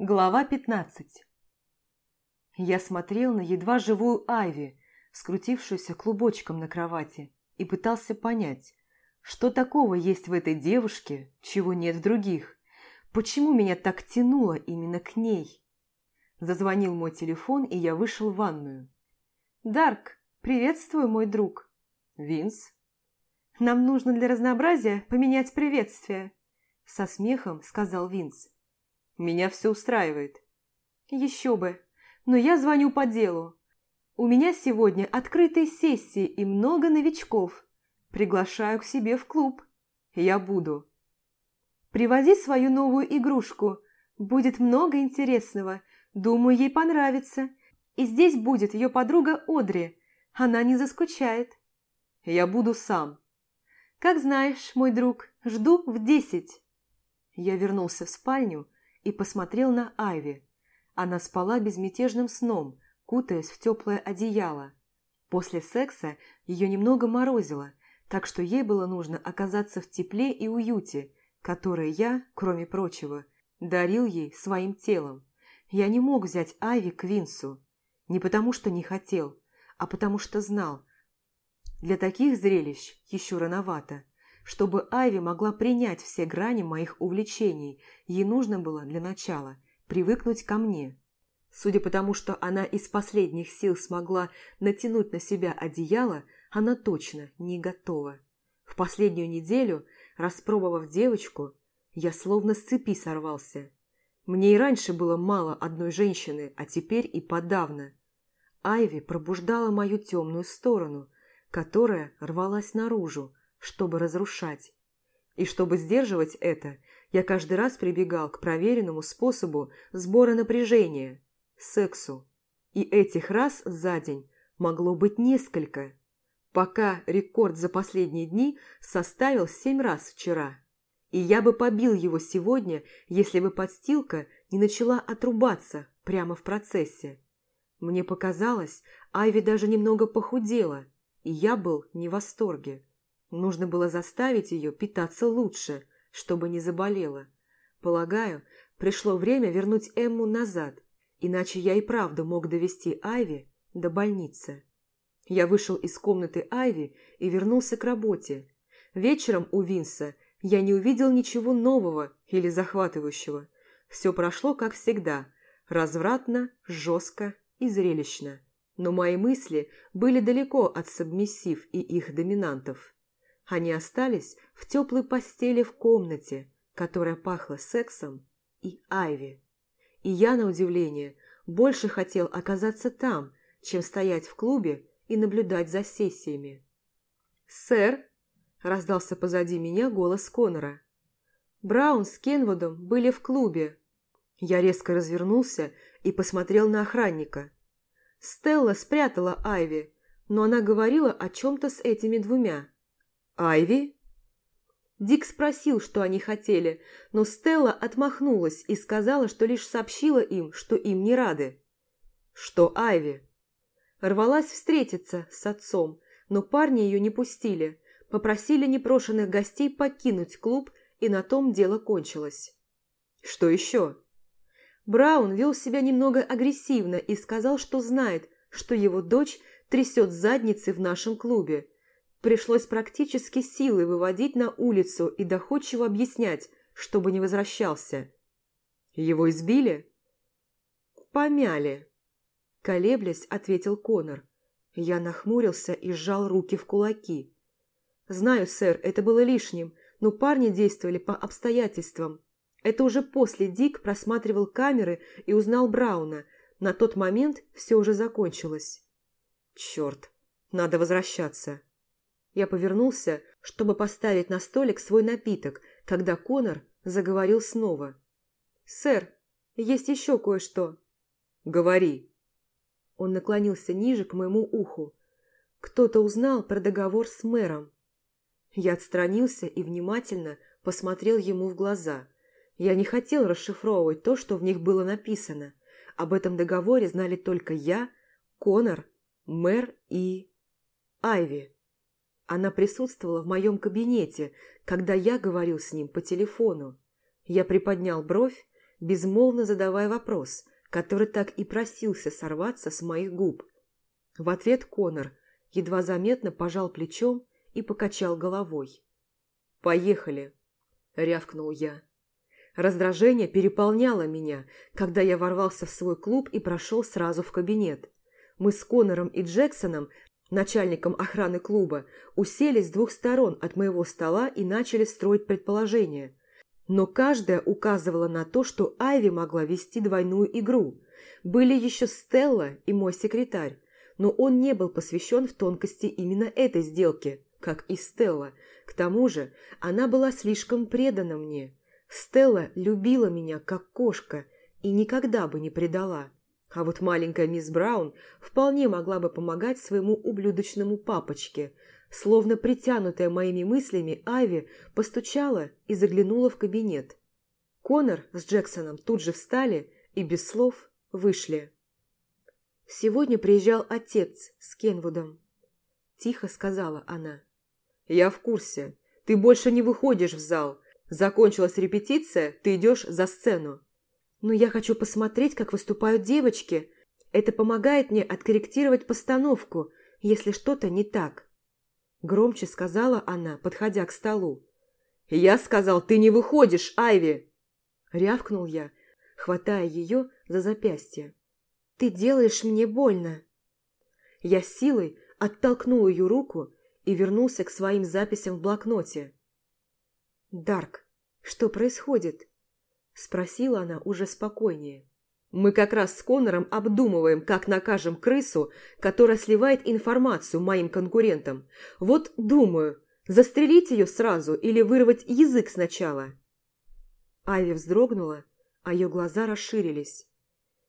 Глава 15 Я смотрел на едва живую Айви, скрутившуюся клубочком на кровати, и пытался понять, что такого есть в этой девушке, чего нет в других. Почему меня так тянуло именно к ней? Зазвонил мой телефон, и я вышел в ванную. «Дарк, приветствую, мой друг!» «Винс?» «Нам нужно для разнообразия поменять приветствие», – со смехом сказал Винс. Меня все устраивает. Еще бы. Но я звоню по делу. У меня сегодня открытые сессии и много новичков. Приглашаю к себе в клуб. Я буду. Привози свою новую игрушку. Будет много интересного. Думаю, ей понравится. И здесь будет ее подруга Одри. Она не заскучает. Я буду сам. Как знаешь, мой друг, жду в десять. Я вернулся в спальню и посмотрел на Айви. Она спала безмятежным сном, кутаясь в теплое одеяло. После секса ее немного морозило, так что ей было нужно оказаться в тепле и уюте, которое я, кроме прочего, дарил ей своим телом. Я не мог взять Айви к Винсу. Не потому, что не хотел, а потому что знал. Для таких зрелищ еще рановато. Чтобы Айви могла принять все грани моих увлечений, ей нужно было для начала привыкнуть ко мне. Судя по тому, что она из последних сил смогла натянуть на себя одеяло, она точно не готова. В последнюю неделю, распробовав девочку, я словно с цепи сорвался. Мне и раньше было мало одной женщины, а теперь и подавно. Айви пробуждала мою темную сторону, которая рвалась наружу, чтобы разрушать. И чтобы сдерживать это, я каждый раз прибегал к проверенному способу сбора напряжения – сексу. И этих раз за день могло быть несколько, пока рекорд за последние дни составил семь раз вчера. И я бы побил его сегодня, если бы подстилка не начала отрубаться прямо в процессе. Мне показалось, Айви даже немного похудела, и я был не в восторге. Нужно было заставить ее питаться лучше, чтобы не заболела. Полагаю, пришло время вернуть Эмму назад, иначе я и правда мог довести Айви до больницы. Я вышел из комнаты Айви и вернулся к работе. Вечером у Винса я не увидел ничего нового или захватывающего. Все прошло, как всегда, развратно, жестко и зрелищно. Но мои мысли были далеко от сабмиссив и их доминантов. Они остались в теплой постели в комнате, которая пахла сексом и Айви. И я, на удивление, больше хотел оказаться там, чем стоять в клубе и наблюдать за сессиями. «Сэр!» – раздался позади меня голос Конора. Браун с Кенвудом были в клубе. Я резко развернулся и посмотрел на охранника. Стелла спрятала Айви, но она говорила о чем-то с этими двумя. «Айви?» Дик спросил, что они хотели, но Стелла отмахнулась и сказала, что лишь сообщила им, что им не рады. «Что Айви?» Рвалась встретиться с отцом, но парни ее не пустили, попросили непрошенных гостей покинуть клуб, и на том дело кончилось. «Что еще?» Браун вел себя немного агрессивно и сказал, что знает, что его дочь трясет задницы в нашем клубе, Пришлось практически силой выводить на улицу и доходчиво объяснять, чтобы не возвращался. Его избили? Помяли. Колеблясь, ответил Конор. Я нахмурился и сжал руки в кулаки. «Знаю, сэр, это было лишним, но парни действовали по обстоятельствам. Это уже после Дик просматривал камеры и узнал Брауна. На тот момент все уже закончилось». «Черт, надо возвращаться». Я повернулся, чтобы поставить на столик свой напиток, когда Конор заговорил снова. «Сэр, есть еще кое-что». «Говори». Он наклонился ниже к моему уху. Кто-то узнал про договор с мэром. Я отстранился и внимательно посмотрел ему в глаза. Я не хотел расшифровывать то, что в них было написано. Об этом договоре знали только я, Конор, мэр и... Айви. Она присутствовала в моем кабинете, когда я говорил с ним по телефону. Я приподнял бровь, безмолвно задавая вопрос, который так и просился сорваться с моих губ. В ответ Конор едва заметно пожал плечом и покачал головой. «Поехали!» – рявкнул я. Раздражение переполняло меня, когда я ворвался в свой клуб и прошел сразу в кабинет. Мы с Конором и Джексоном, начальником охраны клуба, уселись с двух сторон от моего стола и начали строить предположения. Но каждая указывала на то, что Айви могла вести двойную игру. Были еще Стелла и мой секретарь, но он не был посвящен в тонкости именно этой сделки, как и Стелла. К тому же она была слишком предана мне. Стелла любила меня как кошка и никогда бы не предала. А вот маленькая мисс Браун вполне могла бы помогать своему ублюдочному папочке. Словно притянутая моими мыслями, Айви постучала и заглянула в кабинет. Конор с Джексоном тут же встали и без слов вышли. «Сегодня приезжал отец с Кенвудом», – тихо сказала она. «Я в курсе. Ты больше не выходишь в зал. Закончилась репетиция, ты идешь за сцену. Но я хочу посмотреть, как выступают девочки. Это помогает мне откорректировать постановку, если что-то не так». Громче сказала она, подходя к столу. «Я сказал, ты не выходишь, Айви!» Рявкнул я, хватая ее за запястье. «Ты делаешь мне больно!» Я силой оттолкнул ее руку и вернулся к своим записям в блокноте. «Дарк, что происходит?» – спросила она уже спокойнее. «Мы как раз с Конором обдумываем, как накажем крысу, которая сливает информацию моим конкурентам. Вот думаю, застрелить ее сразу или вырвать язык сначала?» Айви вздрогнула, а ее глаза расширились.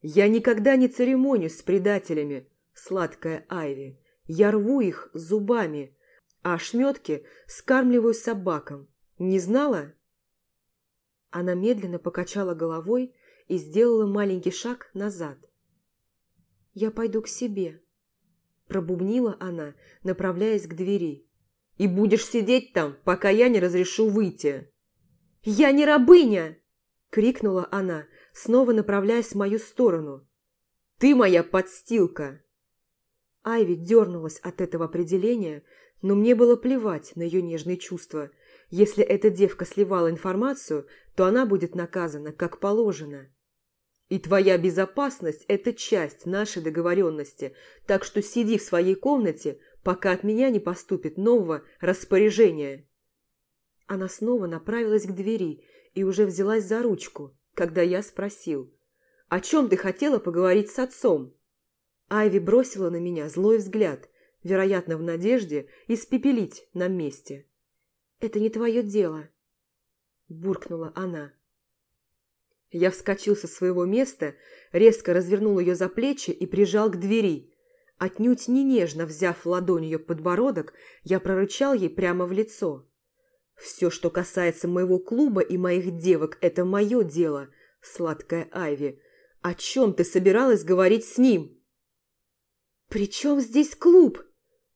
«Я никогда не церемонюсь с предателями, сладкая Айви. Я рву их зубами, а ошметки скармливаю собакам. Не знала?» Она медленно покачала головой и сделала маленький шаг назад. «Я пойду к себе», – пробубнила она, направляясь к двери. «И будешь сидеть там, пока я не разрешу выйти». «Я не рабыня!» – крикнула она, снова направляясь в мою сторону. «Ты моя подстилка!» Айви дернулась от этого определения, но мне было плевать на ее нежные чувства. Если эта девка сливала информацию, то она будет наказана, как положено. И твоя безопасность – это часть нашей договоренности, так что сиди в своей комнате, пока от меня не поступит нового распоряжения. Она снова направилась к двери и уже взялась за ручку, когда я спросил, «О чем ты хотела поговорить с отцом?» Айви бросила на меня злой взгляд, вероятно, в надежде испепелить на месте. «Это не твое дело», – буркнула она. Я вскочил со своего места, резко развернул ее за плечи и прижал к двери. Отнюдь не нежно взяв ладонь ее подбородок, я прорычал ей прямо в лицо. «Все, что касается моего клуба и моих девок, это мое дело, сладкая Айви. О чем ты собиралась говорить с ним?» «При чем здесь клуб?»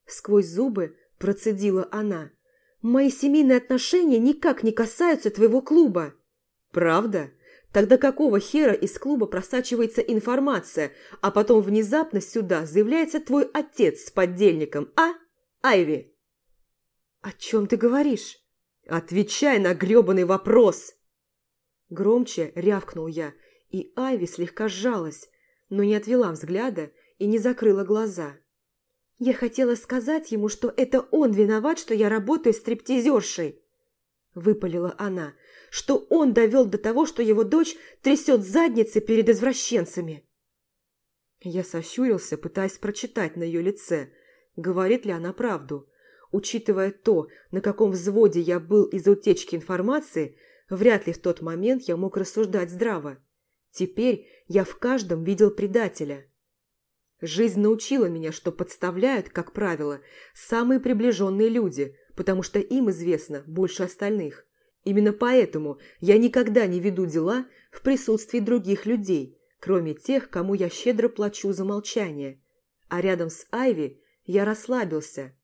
Сквозь зубы процедила она. «Мои семейные отношения никак не касаются твоего клуба». «Правда? Тогда какого хера из клуба просачивается информация, а потом внезапно сюда заявляется твой отец с поддельником, а, Айви?» «О чем ты говоришь?» «Отвечай на грёбаный вопрос!» Громче рявкнул я, и Айви слегка сжалась, но не отвела взгляда и не закрыла глаза. Я хотела сказать ему, что это он виноват, что я работаю стриптизершей. Выпалила она, что он довел до того, что его дочь трясет задницы перед извращенцами. Я сощурился, пытаясь прочитать на ее лице, говорит ли она правду. Учитывая то, на каком взводе я был из-за утечки информации, вряд ли в тот момент я мог рассуждать здраво. Теперь я в каждом видел предателя. Жизнь научила меня, что подставляют, как правило, самые приближенные люди, потому что им известно больше остальных. Именно поэтому я никогда не веду дела в присутствии других людей, кроме тех, кому я щедро плачу за молчание. А рядом с Айви я расслабился,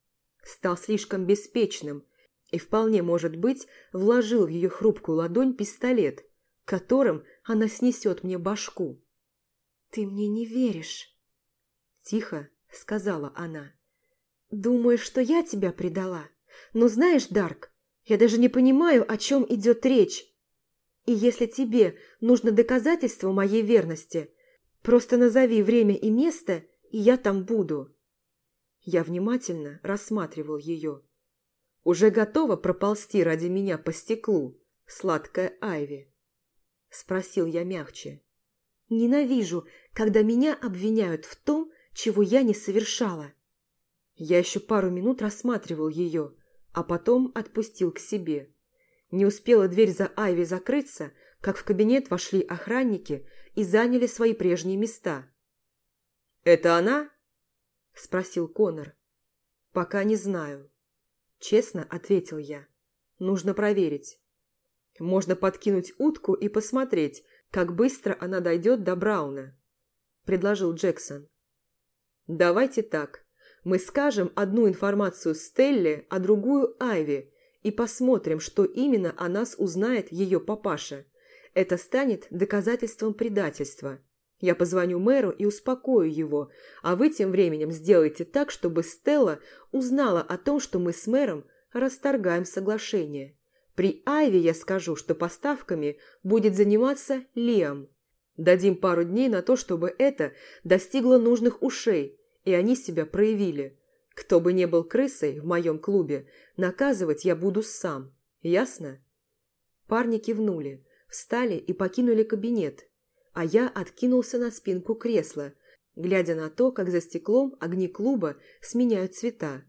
стал слишком беспечным и, вполне может быть, вложил в ее хрупкую ладонь пистолет, которым она снесет мне башку. «Ты мне не веришь», – тихо сказала она. «Думаешь, что я тебя предала? Но знаешь, Дарк, я даже не понимаю, о чем идет речь. И если тебе нужно доказательство моей верности, просто назови время и место, и я там буду». Я внимательно рассматривал ее. Уже готова проползти ради меня по стеклу, сладкая Айви? Спросил я мягче. Ненавижу, когда меня обвиняют в том, чего я не совершала. Я еще пару минут рассматривал ее, а потом отпустил к себе. Не успела дверь за Айви закрыться, как в кабинет вошли охранники и заняли свои прежние места. «Это она?» – спросил Конор. «Пока не знаю». Честно ответил я. «Нужно проверить. Можно подкинуть утку и посмотреть, как быстро она дойдет до Брауна», – предложил Джексон. «Давайте так. Мы скажем одну информацию Стелле, а другую Айви, и посмотрим, что именно о нас узнает ее папаша. Это станет доказательством предательства. Я позвоню мэру и успокою его, а вы тем временем сделайте так, чтобы Стелла узнала о том, что мы с мэром расторгаем соглашение. При Айве я скажу, что поставками будет заниматься Лиам. Дадим пару дней на то, чтобы это достигло нужных ушей, и они себя проявили. Кто бы не был крысой в моем клубе, наказывать я буду сам. Ясно?» Парни кивнули, встали и покинули кабинет, а я откинулся на спинку кресла, глядя на то, как за стеклом огни клуба сменяют цвета.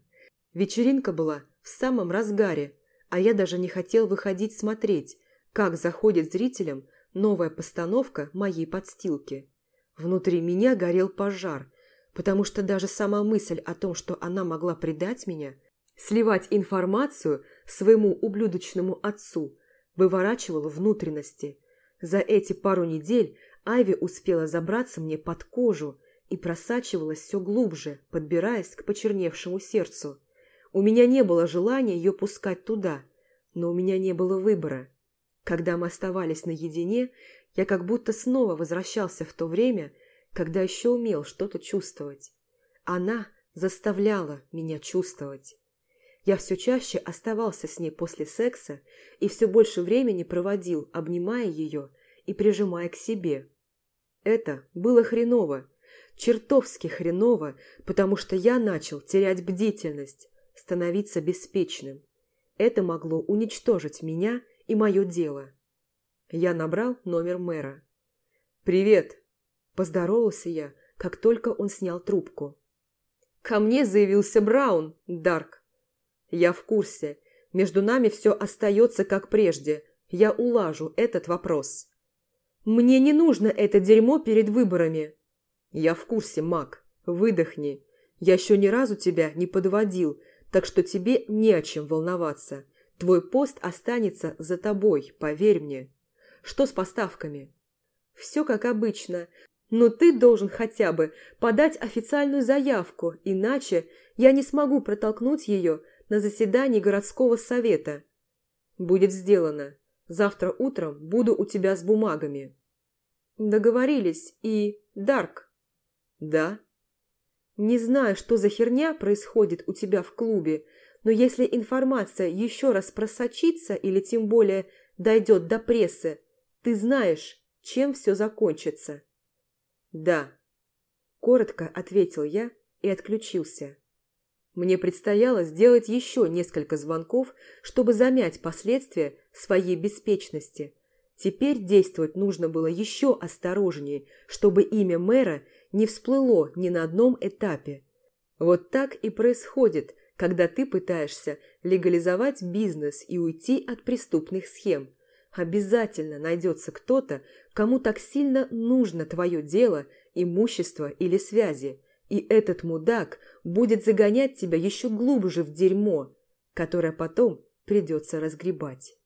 Вечеринка была в самом разгаре, а я даже не хотел выходить смотреть, как заходит зрителям новая постановка моей подстилки. Внутри меня горел пожар, потому что даже сама мысль о том, что она могла предать меня, сливать информацию своему ублюдочному отцу, выворачивала внутренности. За эти пару недель Айви успела забраться мне под кожу и просачивалась все глубже, подбираясь к почерневшему сердцу. У меня не было желания ее пускать туда, но у меня не было выбора. Когда мы оставались наедине, я как будто снова возвращался в то время, когда еще умел что-то чувствовать. Она заставляла меня чувствовать. Я все чаще оставался с ней после секса и все больше времени проводил, обнимая ее и прижимая к себе. Это было хреново, чертовски хреново, потому что я начал терять бдительность, становиться беспечным. Это могло уничтожить меня и мое дело. Я набрал номер мэра. «Привет!» – поздоровался я, как только он снял трубку. «Ко мне заявился Браун, Дарк. Я в курсе. Между нами все остается как прежде. Я улажу этот вопрос. Мне не нужно это дерьмо перед выборами. Я в курсе, Мак. Выдохни. Я еще ни разу тебя не подводил, так что тебе не о чем волноваться. Твой пост останется за тобой, поверь мне. Что с поставками? Все как обычно, но ты должен хотя бы подать официальную заявку, иначе я не смогу протолкнуть ее на заседании городского совета. Будет сделано. Завтра утром буду у тебя с бумагами. Договорились. И... Дарк. Да? Не знаю, что за херня происходит у тебя в клубе, но если информация еще раз просочится или тем более дойдет до прессы, ты знаешь, чем все закончится. Да. Коротко ответил я и отключился. Мне предстояло сделать еще несколько звонков, чтобы замять последствия своей беспечности. Теперь действовать нужно было еще осторожнее, чтобы имя мэра не всплыло ни на одном этапе. Вот так и происходит, когда ты пытаешься легализовать бизнес и уйти от преступных схем. Обязательно найдется кто-то, кому так сильно нужно твое дело, имущество или связи – и этот мудак будет загонять тебя еще глубже в дерьмо, которое потом придется разгребать.